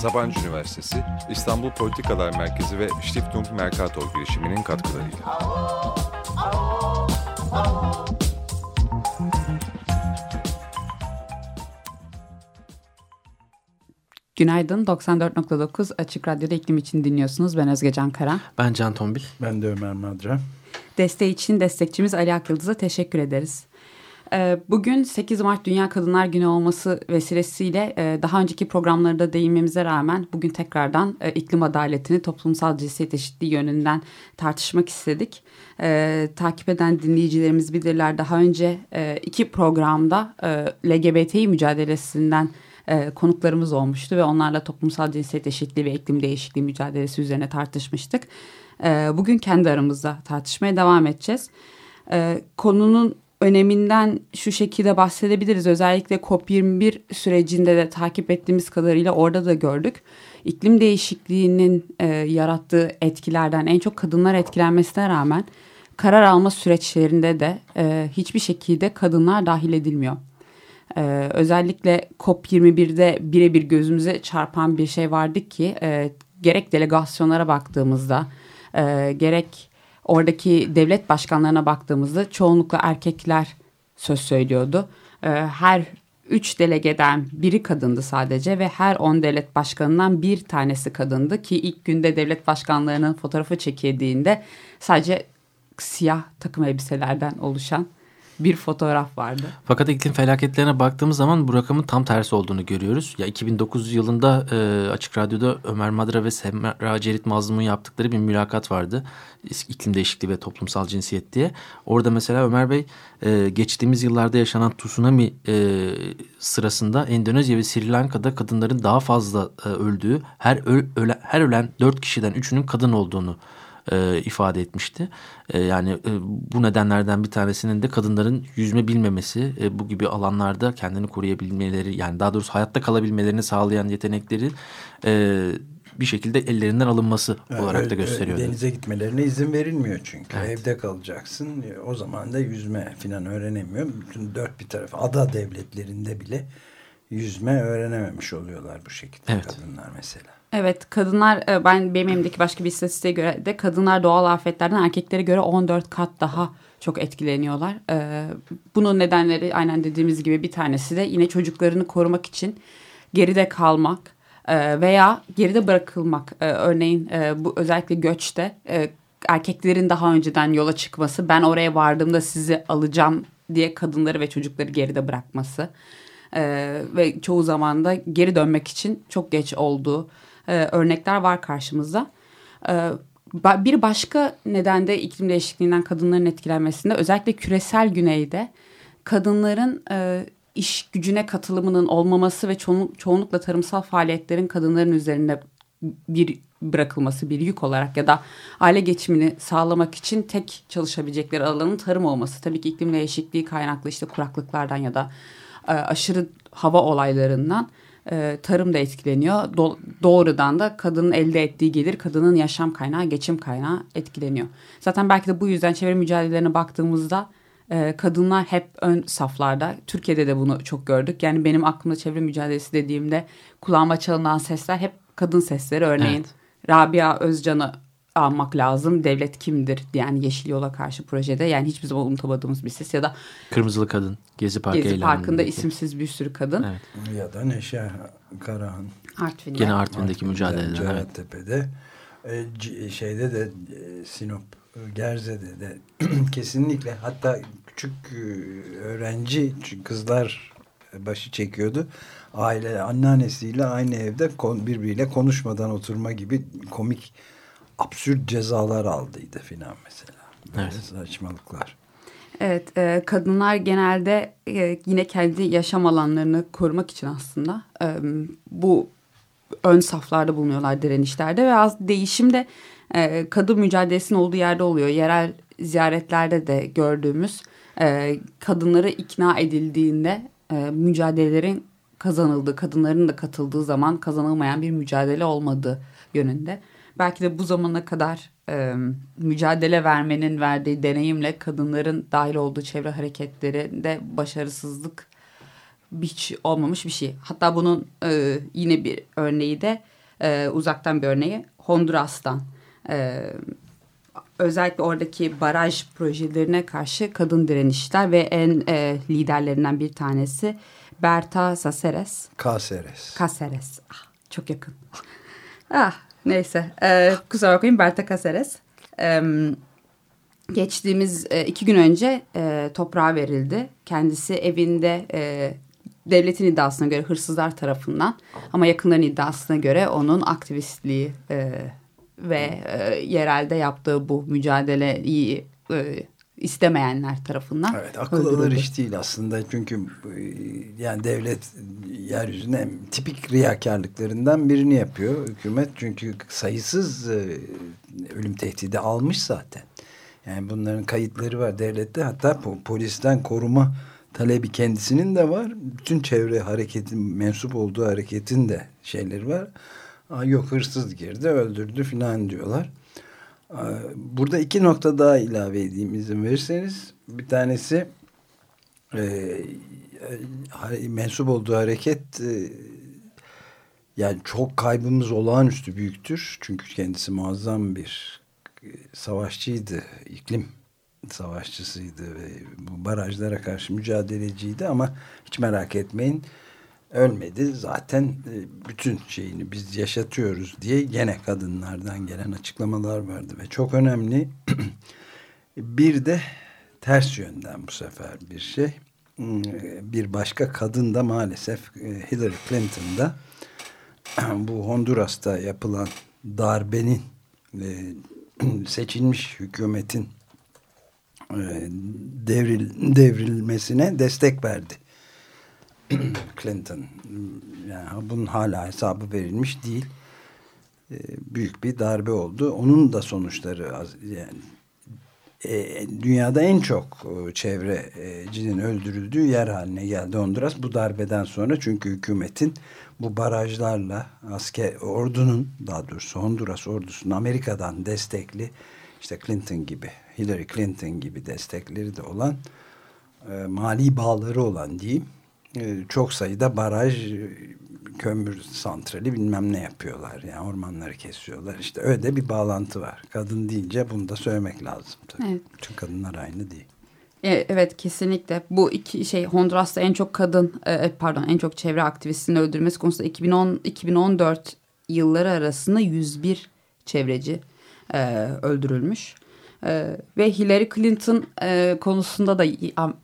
Sabancı Üniversitesi, İstanbul Politikalar Merkezi ve Stiftung Mercator girişiminin katkılarıyla. Günaydın. 94.9 Açık Radyo'da iklim için dinliyorsunuz. Ben Özge Can Kara. Ben Can Tombil. Ben de Ömer Madra. Desteği için destekçimiz Ali Akyıldız'a teşekkür ederiz. Ee, bugün 8 Mart Dünya Kadınlar Günü olması vesilesiyle e, daha önceki programlarda değinmemize rağmen bugün tekrardan e, iklim adaletini toplumsal cinsiyet eşitliği yönünden tartışmak istedik. Ee, takip eden dinleyicilerimiz bilirler daha önce e, iki programda LGBTİ mücadelesinden konuklarımız olmuştu ve onlarla toplumsal cinsiyet eşitliği ve iklim değişikliği mücadelesi üzerine tartışmıştık. Bugün kendi aramızda tartışmaya devam edeceğiz. Konunun öneminden şu şekilde bahsedebiliriz. Özellikle COP21 sürecinde de takip ettiğimiz kadarıyla orada da gördük. İklim değişikliğinin e, yarattığı etkilerden en çok kadınlar etkilenmesine rağmen karar alma süreçlerinde de e, hiçbir şekilde kadınlar dahil edilmiyor. E, özellikle COP21'de birebir gözümüze çarpan bir şey vardı ki e, gerek delegasyonlara baktığımızda e, gerek oradaki devlet başkanlarına baktığımızda çoğunlukla erkekler söz söylüyordu. Ee, her üç delegeden biri kadındı sadece ve her on devlet başkanından bir tanesi kadındı ki ilk günde devlet başkanlarının fotoğrafı çekildiğinde sadece siyah takım elbiselerden oluşan bir fotoğraf vardı. Fakat iklim felaketlerine baktığımız zaman bu rakamın tam tersi olduğunu görüyoruz. Ya 2009 yılında e, Açık Radyo'da Ömer Madra ve Semra Cerit Mazlum'un yaptıkları bir mülakat vardı. İklim değişikliği ve toplumsal cinsiyet diye. Orada mesela Ömer Bey e, geçtiğimiz yıllarda yaşanan tsunami e, sırasında Endonezya ve Sri Lanka'da kadınların daha fazla e, öldüğü, her, öl, öle, her ölen dört kişiden üçünün kadın olduğunu e, ifade etmişti. E, yani e, bu nedenlerden bir tanesinin de kadınların yüzme bilmemesi, e, bu gibi alanlarda kendini koruyabilmeleri, yani daha doğrusu hayatta kalabilmelerini sağlayan yetenekleri e, bir şekilde ellerinden alınması evet, olarak da gösteriyor. Denize gitmelerine izin verilmiyor çünkü. Evet. Evde kalacaksın. O zaman da yüzme falan öğrenemiyor. Bütün dört bir taraf ada devletlerinde bile yüzme öğrenememiş oluyorlar bu şekilde evet. kadınlar mesela. Evet kadınlar e, ben benim başka bir istatistiğe göre de kadınlar doğal afetlerden erkeklere göre 14 kat daha çok etkileniyorlar. E, bunun nedenleri aynen dediğimiz gibi bir tanesi de yine çocuklarını korumak için geride kalmak e, veya geride bırakılmak. Örneğin bu özellikle göçte erkeklerin daha önceden yola çıkması ben oraya vardığımda sizi alacağım diye kadınları ve çocukları geride bırakması. ve çoğu zaman da geri dönmek için çok geç olduğu e, örnekler var karşımızda. E, bir başka neden de iklim değişikliğinden kadınların etkilenmesinde özellikle küresel güneyde kadınların e, iş gücüne katılımının olmaması ve çoğunlukla tarımsal faaliyetlerin kadınların üzerinde bir bırakılması bir yük olarak ya da aile geçimini sağlamak için tek çalışabilecekleri alanın tarım olması. Tabii ki iklim değişikliği kaynaklı işte kuraklıklardan ya da e, aşırı hava olaylarından e, tarım da etkileniyor. Do doğrudan da kadının elde ettiği gelir, kadının yaşam kaynağı, geçim kaynağı etkileniyor. Zaten belki de bu yüzden çevre mücadelelerine baktığımızda e, kadınlar hep ön saflarda. Türkiye'de de bunu çok gördük. Yani benim aklımda çevre mücadelesi dediğimde kulağıma çalınan sesler hep kadın sesleri. Örneğin evet. Rabia Özcan'ı almak lazım. Devlet kimdir? Yani Yeşil Yol'a karşı projede. Yani hiçbir zaman unutamadığımız bir ses. Ya da Kırmızılı Kadın. Gezi Parkı Gezi Parkı'nda isimsiz bir sürü kadın. Evet. Ya da Neşe Karahan. Artvin'de. Gene Artvin'deki mücadeleler. Cerattepe'de. Evet. şeyde de e, Sinop Gerze'de de kesinlikle hatta küçük e, öğrenci kızlar başı çekiyordu. Aile anneannesiyle aynı evde birbiriyle konuşmadan oturma gibi komik absürt cezalar aldıydı filan mesela. Böyle evet. saçmalıklar. Evet, e, kadınlar genelde e, yine kendi yaşam alanlarını korumak için aslında e, bu ön saflarda bulunuyorlar direnişlerde ve az değişim de e, kadın mücadelesinin olduğu yerde oluyor. Yerel ziyaretlerde de gördüğümüz e, kadınları ikna edildiğinde e, mücadelelerin kazanıldığı, kadınların da katıldığı zaman kazanılmayan bir mücadele olmadığı yönünde. Belki de bu zamana kadar e, mücadele vermenin verdiği deneyimle kadınların dahil olduğu çevre hareketlerinde başarısızlık hiç olmamış bir şey. Hatta bunun e, yine bir örneği de e, uzaktan bir örneği Honduras'tan. E, özellikle oradaki baraj projelerine karşı kadın direnişler ve en e, liderlerinden bir tanesi Berta Caceres. Caceres. Caceres. Ah, çok yakın. ah, neyse. Ee, kusura bakmayın Berta Caceres. Ee, geçtiğimiz e, iki gün önce e, toprağa verildi. Kendisi evinde e, devletin iddiasına göre hırsızlar tarafından ama yakınların iddiasına göre onun aktivistliği e, ve e, yerelde yaptığı bu mücadeleyi e, istemeyenler tarafından. Evet akıl alır iş değil aslında çünkü e, yani devlet yeryüzüne tipik riyakarlıklarından birini yapıyor hükümet çünkü sayısız e, ölüm tehdidi almış zaten. Yani bunların kayıtları var devlette hatta polisten koruma talebi kendisinin de var. Bütün çevre hareketin mensup olduğu hareketin de şeyleri var. Aa, yok hırsız girdi öldürdü filan diyorlar. Burada iki nokta daha ilave edeyim izin verirseniz. Bir tanesi e, e, mensup olduğu hareket e, yani çok kaybımız olağanüstü büyüktür. Çünkü kendisi muazzam bir savaşçıydı. iklim savaşçısıydı ve bu barajlara karşı mücadeleciydi ama hiç merak etmeyin ölmedi. Zaten e, bütün şeyini biz yaşatıyoruz diye gene kadınlardan gelen açıklamalar vardı ve çok önemli. bir de ters yönden bu sefer bir şey. Hmm, bir başka kadın da maalesef e, Hillary Clinton'da bu Honduras'ta yapılan darbenin e, seçilmiş hükümetin devril, devrilmesine destek verdi Clinton yani bunun hala hesabı verilmiş değil. E, büyük bir darbe oldu. Onun da sonuçları yani e, dünyada en çok e, çevrecinin öldürüldüğü yer haline geldi Honduras bu darbeden sonra çünkü hükümetin bu barajlarla asker ordunun daha doğrusu Honduras ordusunun Amerika'dan destekli işte Clinton gibi Hillary Clinton gibi destekleri de olan e, mali bağları olan diyeyim ee, çok sayıda baraj, kömür santrali bilmem ne yapıyorlar. Yani ormanları kesiyorlar. İşte öyle bir bağlantı var. Kadın deyince bunu da söylemek lazım. Tabii. Evet. Bütün kadınlar aynı değil. E, evet kesinlikle. Bu iki şey Honduras'ta en çok kadın e, e, pardon en çok çevre aktivistini öldürmesi konusunda 2010 2014 yılları arasında 101 çevreci öldürülmüş. Ee, ve Hillary Clinton e, konusunda da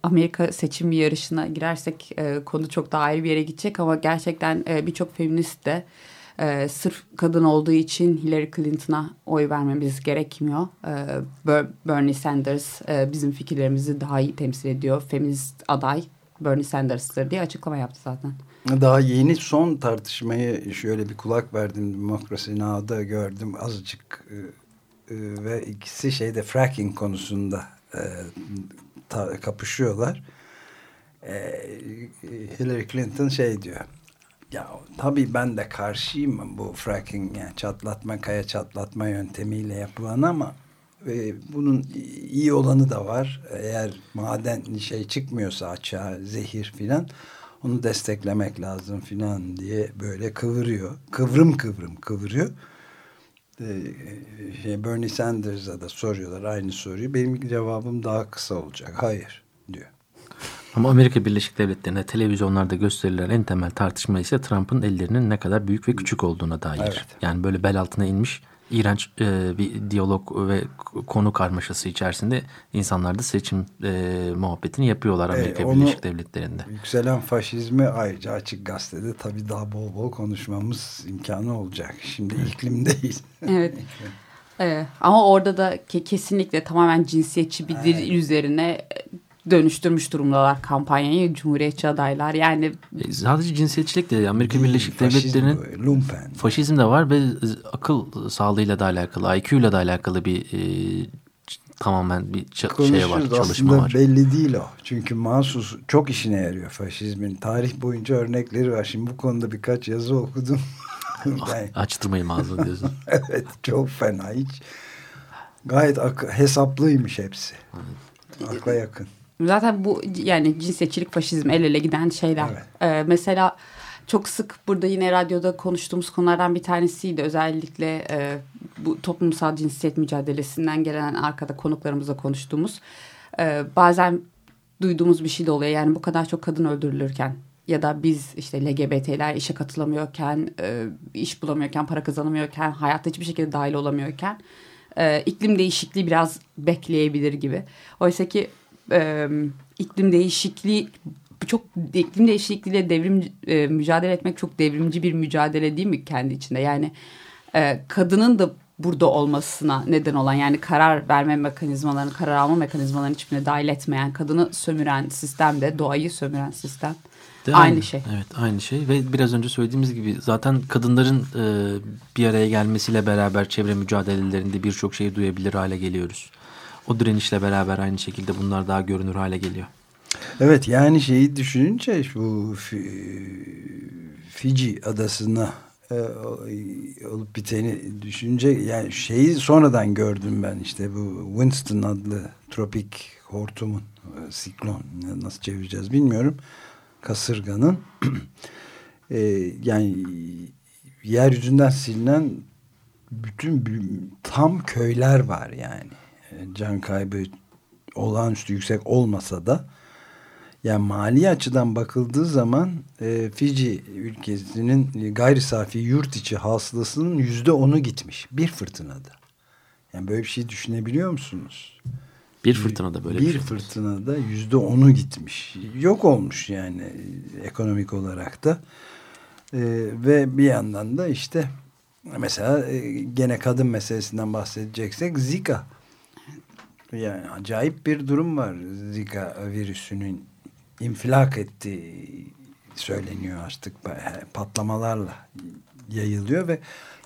Amerika seçim yarışına girersek e, konu çok daha ayrı bir yere gidecek ama gerçekten e, birçok feminist de e, sırf kadın olduğu için Hillary Clinton'a oy vermemiz gerekmiyor. E, Bernie Sanders e, bizim fikirlerimizi daha iyi temsil ediyor. Feminist aday Bernie Sanders'tır diye açıklama yaptı zaten. Daha yeni son tartışmayı şöyle bir kulak verdim. Demokrasi Now'da gördüm. Azıcık e, ve ikisi şeyde fracking konusunda e, ta, kapışıyorlar. E, Hillary Clinton şey diyor. Ya tabii ben de karşıyım bu fracking yani çatlatma kaya çatlatma yöntemiyle yapılan ama e, bunun iyi olanı da var. Eğer maden şey çıkmıyorsa açığa zehir filan onu desteklemek lazım filan diye böyle kıvırıyor. Kıvrım kıvrım kıvırıyor. Ee, şey, Bernie Sanders'a da soruyorlar aynı soruyu. Benim cevabım daha kısa olacak. Hayır diyor. Ama Amerika Birleşik Devletleri'nde televizyonlarda gösterilen en temel tartışma ise Trump'ın ellerinin ne kadar büyük ve küçük olduğuna dair. Evet. Yani böyle bel altına inmiş iğrenç e, bir diyalog ve konu karmaşası içerisinde insanlar da seçim e, muhabbetini yapıyorlar Amerika e, Birleşik Devletleri'nde. Yükselen faşizmi ayrıca açık gazetede tabii daha bol bol konuşmamız imkanı olacak. Şimdi iklimdeyiz. Evet. Evet. Ama orada da ke kesinlikle tamamen cinsiyetçi bir dil evet. üzerine dönüştürmüş durumdalar kampanyayı Cumhuriyetçi adaylar yani. E, sadece cinsiyetçilik değil Amerika Birleşik Devletleri'nin lumpen. faşizm de var ve akıl sağlığıyla da alakalı IQ ile de alakalı bir e, tamamen bir şey var çalışma var. belli değil o. Çünkü mahsus çok işine yarıyor faşizmin. Tarih boyunca örnekleri var. Şimdi bu konuda birkaç yazı okudum. yani, Açtırmayayım ağzını diyorsun. evet çok fena hiç. Gayet hesaplıymış hepsi. Akla yakın. Zaten bu yani cinsiyetçilik faşizm el ele giden şeyler. Evet. Ee, mesela çok sık burada yine radyoda konuştuğumuz konulardan bir tanesiydi. Özellikle e, bu toplumsal cinsiyet mücadelesinden gelen arkada konuklarımızla konuştuğumuz. E, bazen duyduğumuz bir şey de oluyor. Yani bu kadar çok kadın öldürülürken ya da biz işte LGBT'ler işe katılamıyorken, e, iş bulamıyorken, para kazanamıyorken, hayatta hiçbir şekilde dahil olamıyorken e, iklim değişikliği biraz bekleyebilir gibi. Oysa ki e, iklim değişikliği çok iklim değişikliğiyle devrim e, mücadele etmek çok devrimci bir mücadele değil mi kendi içinde? Yani e, kadının da burada olmasına neden olan yani karar verme mekanizmalarını, karar alma mekanizmalarını hiçbirine dahil etmeyen, kadını sömüren sistem de doğayı sömüren sistem. De aynı, aynı şey. Evet aynı şey ve biraz önce söylediğimiz gibi zaten kadınların e, bir araya gelmesiyle beraber çevre mücadelelerinde birçok şeyi duyabilir hale geliyoruz. O direnişle beraber aynı şekilde bunlar daha görünür hale geliyor. Evet yani şeyi düşününce bu Fiji adasına e, olup biteni düşününce yani şeyi sonradan gördüm ben işte bu Winston adlı tropik hortumun e, siklon nasıl çevireceğiz bilmiyorum kasırganın e, yani yeryüzünden silinen bütün tam köyler var yani can kaybı olağanüstü yüksek olmasa da yani mali açıdan bakıldığı zaman e, Fiji ülkesinin gayri safi yurt içi hasılasının yüzde onu gitmiş. Bir fırtınada. Yani böyle bir şey düşünebiliyor musunuz? Bir fırtınada böyle bir, bir şey. fırtınada yüzde onu gitmiş. Yok olmuş yani ekonomik olarak da. E, ve bir yandan da işte mesela e, gene kadın meselesinden bahsedeceksek Zika. Yani acayip bir durum var Zika virüsünün infilak ettiği söyleniyor artık patlamalarla yayılıyor ve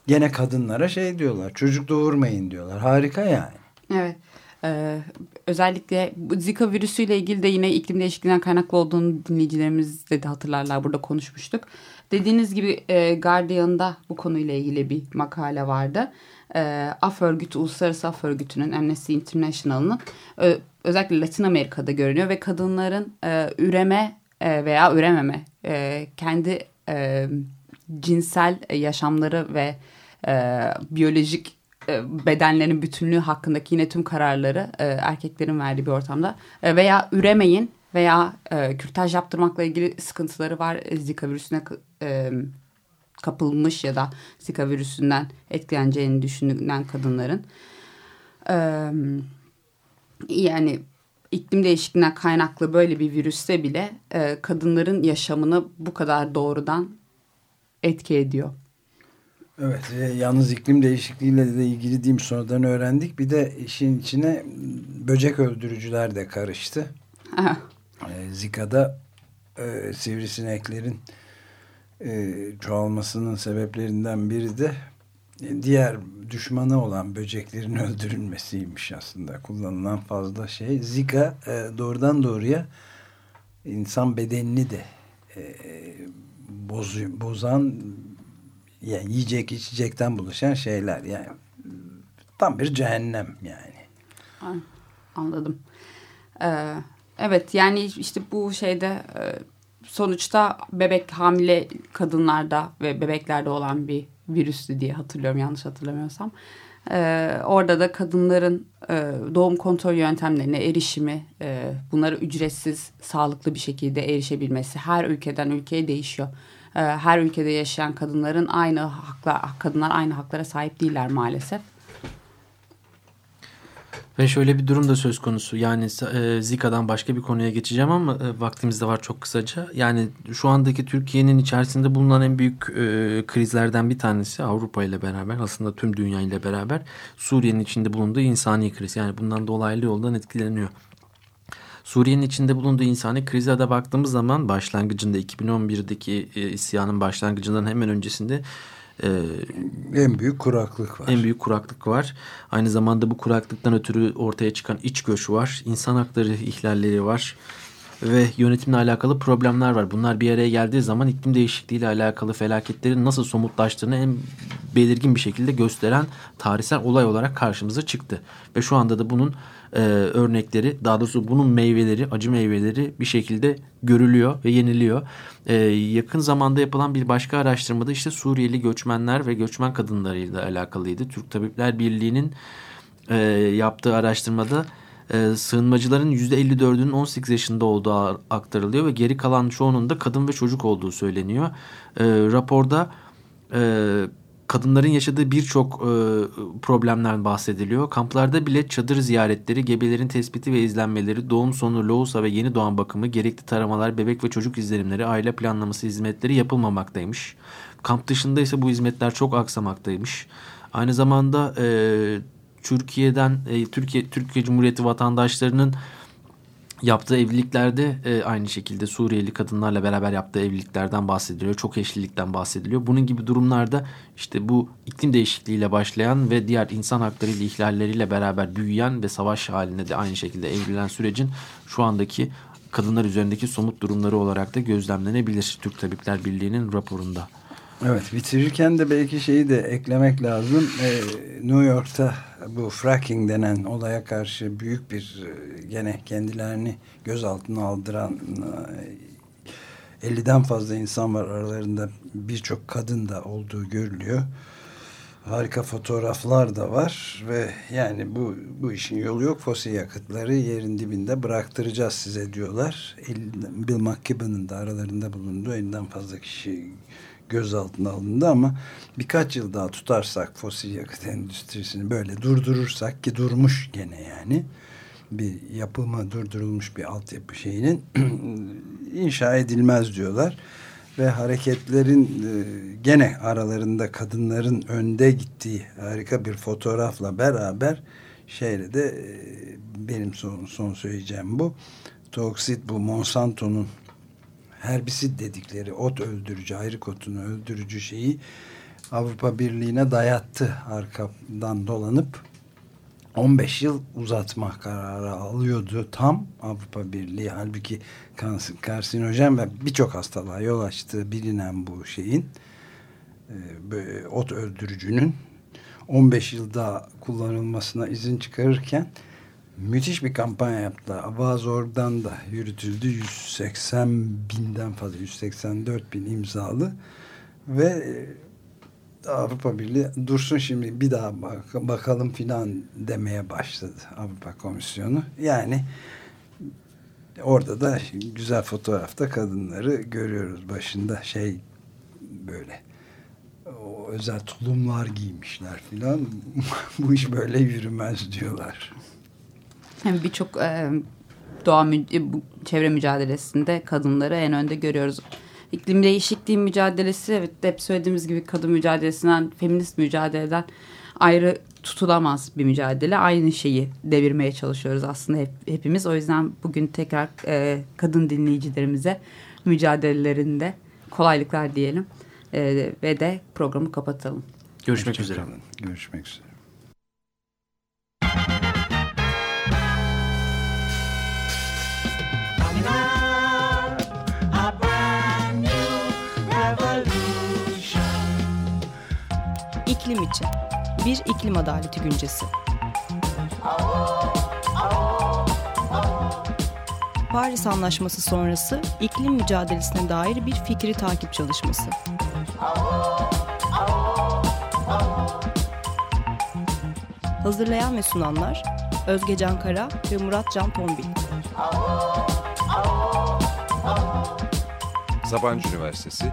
gene kadınlara şey diyorlar çocuk doğurmayın diyorlar harika yani. Evet. Ee, özellikle Zika virüsüyle ilgili de yine iklim değişikliğinden kaynaklı olduğunu dinleyicilerimiz de hatırlarlar burada konuşmuştuk. Dediğiniz gibi e, Guardian'da bu konuyla ilgili bir makale vardı. E, Af Örgütü, Uluslararası Af Örgütü'nün Amnesty International'ın e, özellikle Latin Amerika'da görünüyor ve kadınların e, üreme e, veya ürememe e, kendi e, cinsel yaşamları ve e, biyolojik e, bedenlerin bütünlüğü hakkındaki yine tüm kararları e, erkeklerin verdiği bir ortamda e, veya üremeyin veya e, kürtaj yaptırmakla ilgili sıkıntıları var Zika virüsüne e, kapılmış ya da Zika virüsünden etkileneceğini düşünülen kadınların. Yani iklim değişikliğinden kaynaklı böyle bir virüste bile e, kadınların yaşamını bu kadar doğrudan etki ediyor. Evet e, yalnız iklim değişikliğiyle de ilgili diyeyim sonradan öğrendik. Bir de işin içine böcek öldürücüler de karıştı. e, Zika'da e, sivrisineklerin e, çoğalmasının sebeplerinden biri de diğer düşmanı olan böceklerin öldürülmesiymiş aslında kullanılan fazla şey. Zika e, doğrudan doğruya insan bedenini de e, bozu, bozan yani yiyecek içecekten buluşan şeyler yani tam bir cehennem yani. Anladım. Ee, evet yani işte bu şeyde e, sonuçta bebek hamile kadınlarda ve bebeklerde olan bir virüstü diye hatırlıyorum yanlış hatırlamıyorsam. Ee, orada da kadınların e, doğum kontrol yöntemlerine erişimi, e, bunlara ücretsiz, sağlıklı bir şekilde erişebilmesi her ülkeden ülkeye değişiyor. E, her ülkede yaşayan kadınların aynı haklar, kadınlar aynı haklara sahip değiller maalesef. Ve şöyle bir durum da söz konusu. Yani e, Zika'dan başka bir konuya geçeceğim ama e, vaktimiz de var çok kısaca. Yani şu andaki Türkiye'nin içerisinde bulunan en büyük e, krizlerden bir tanesi Avrupa ile beraber aslında tüm dünya ile beraber Suriye'nin içinde bulunduğu insani kriz. Yani bundan dolaylı yoldan etkileniyor. Suriye'nin içinde bulunduğu insani krize de baktığımız zaman başlangıcında 2011'deki e, isyanın başlangıcından hemen öncesinde e, en büyük kuraklık var. En büyük kuraklık var. Aynı zamanda bu kuraklıktan ötürü ortaya çıkan iç göç var. İnsan hakları ihlalleri var ve yönetimle alakalı problemler var. Bunlar bir araya geldiği zaman iklim değişikliğiyle alakalı felaketlerin nasıl somutlaştığını en belirgin bir şekilde gösteren tarihsel olay olarak karşımıza çıktı. Ve şu anda da bunun e, örnekleri daha doğrusu bunun meyveleri acı meyveleri bir şekilde görülüyor ve yeniliyor. E, yakın zamanda yapılan bir başka araştırmada işte Suriyeli göçmenler ve göçmen kadınlarıyla alakalıydı. Türk Tabipler Birliği'nin e, yaptığı araştırmada e, sığınmacıların %54'ünün 18 yaşında olduğu aktarılıyor ve geri kalan çoğunun da kadın ve çocuk olduğu söyleniyor. E, raporda e, kadınların yaşadığı birçok e, problemler bahsediliyor. Kamplarda bile çadır ziyaretleri, gebelerin tespiti ve izlenmeleri, doğum sonu, lohusa ve yeni doğan bakımı, gerekli taramalar, bebek ve çocuk izlenimleri, aile planlaması hizmetleri yapılmamaktaymış. Kamp dışında ise bu hizmetler çok aksamaktaymış. Aynı zamanda e, Türkiye'den e, Türkiye Türkiye Cumhuriyeti vatandaşlarının yaptığı evliliklerde e, aynı şekilde Suriyeli kadınlarla beraber yaptığı evliliklerden bahsediliyor. Çok eşlilikten bahsediliyor. Bunun gibi durumlarda işte bu iklim değişikliğiyle başlayan ve diğer insan hakları ihlalleriyle beraber büyüyen ve savaş halinde de aynı şekilde evrilen sürecin şu andaki kadınlar üzerindeki somut durumları olarak da gözlemlenebilir Türk Tabipler Birliği'nin raporunda. Evet bitirirken de belki şeyi de eklemek lazım. Ee, New York'ta bu fracking denen olaya karşı büyük bir e, gene kendilerini gözaltına aldıran 50'den e, fazla insan var aralarında birçok kadın da olduğu görülüyor. Harika fotoğraflar da var ve yani bu bu işin yolu yok. Fosil yakıtları yerin dibinde bıraktıracağız size diyorlar. Bill McKibben'ın da aralarında bulunduğu 50'den fazla kişi gözaltına alındı ama birkaç yıl daha tutarsak fosil yakıt endüstrisini böyle durdurursak ki durmuş gene yani bir yapılma durdurulmuş bir altyapı şeyinin inşa edilmez diyorlar. Ve hareketlerin e, gene aralarında kadınların önde gittiği harika bir fotoğrafla beraber şeyle de e, benim son, son söyleyeceğim bu. Toksit bu Monsanto'nun herbisit dedikleri ot öldürücü, ayrık otunu öldürücü şeyi Avrupa Birliği'ne dayattı. Arkadan dolanıp 15 yıl uzatma kararı alıyordu tam Avrupa Birliği. Halbuki karsinojen ve birçok hastalığa yol açtığı bilinen bu şeyin e, ot öldürücünün 15 yılda kullanılmasına izin çıkarırken müthiş bir kampanya yaptılar. Avazor'dan da yürütüldü. 180 binden fazla 184 bin imzalı ve e, Avrupa Birliği dursun şimdi bir daha bak bakalım filan demeye başladı Avrupa Komisyonu. Yani orada da güzel fotoğrafta kadınları görüyoruz başında şey böyle o özel tulumlar giymişler filan bu iş böyle yürümez diyorlar. Hem birçok e, doğa mü e, çevre mücadelesinde kadınları en önde görüyoruz. İklim değişikliği mücadelesi evet hep söylediğimiz gibi kadın mücadelesinden feminist mücadeleden ayrı tutulamaz bir mücadele. Aynı şeyi devirmeye çalışıyoruz aslında hep, hepimiz. O yüzden bugün tekrar e, kadın dinleyicilerimize mücadelelerinde kolaylıklar diyelim. E, ve de programı kapatalım. Görüşmek üzere. Görüşmek üzere. İklim için bir iklim adaleti güncesi. Paris Anlaşması sonrası iklim mücadelesine dair bir fikri takip çalışması. Hazırlayan ve sunanlar Özge Can Kara ve Murat Can Tombil. Sabancı Üniversitesi,